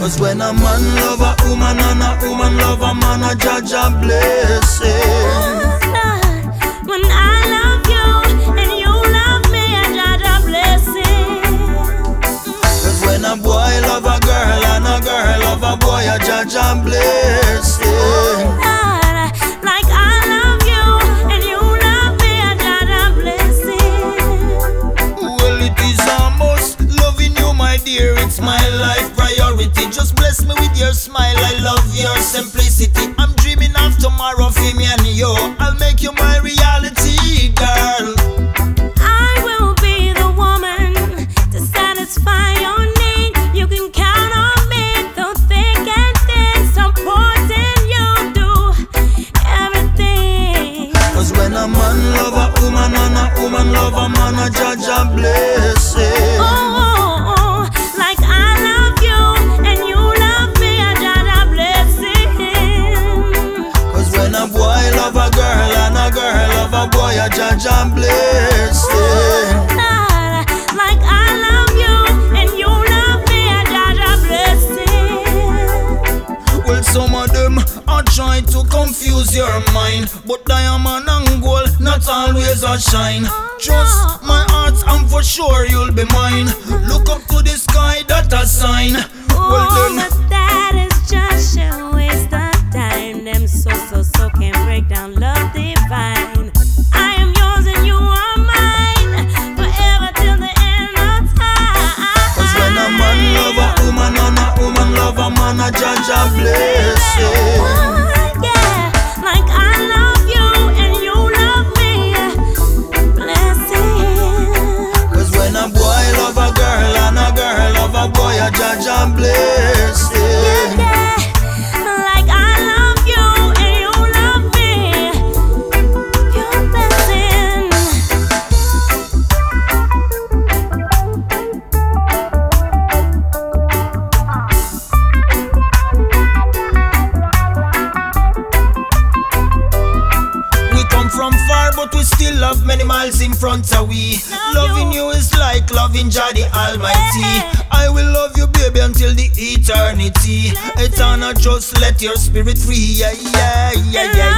Cause when a man love a woman and a woman love a man, a judge a blessing. When I love you and you love me, I judge a blessing. Cause when a boy love a girl and a girl love a boy, a blessing. Oh, like I love you and you love me, I judge a blessing. Lord, like I woman and a woman love a man, a judge a blessing. Oh, oh, oh, like I love you and you love me, I judge a blessing. Cause when a boy love a girl and a girl love a boy, a judge a blessing. Your mind. But diamond and gold not always a shine. Trust my heart, and for sure you'll be mine. Look up to the sky, that a sign. Well, Oh, then, but that is just a waste of time. Them so so so can break down love divine. I am yours and you are mine, forever till the end of time. cause when a man love a woman and a woman love a man, a judge a blessing. Many miles in front of we. Loving you. is like loving Jah the Almighty. I will love you, baby, until the eternity. Eternal, just let your spirit free. Yeah, yeah, yeah, yeah, yeah. Loving you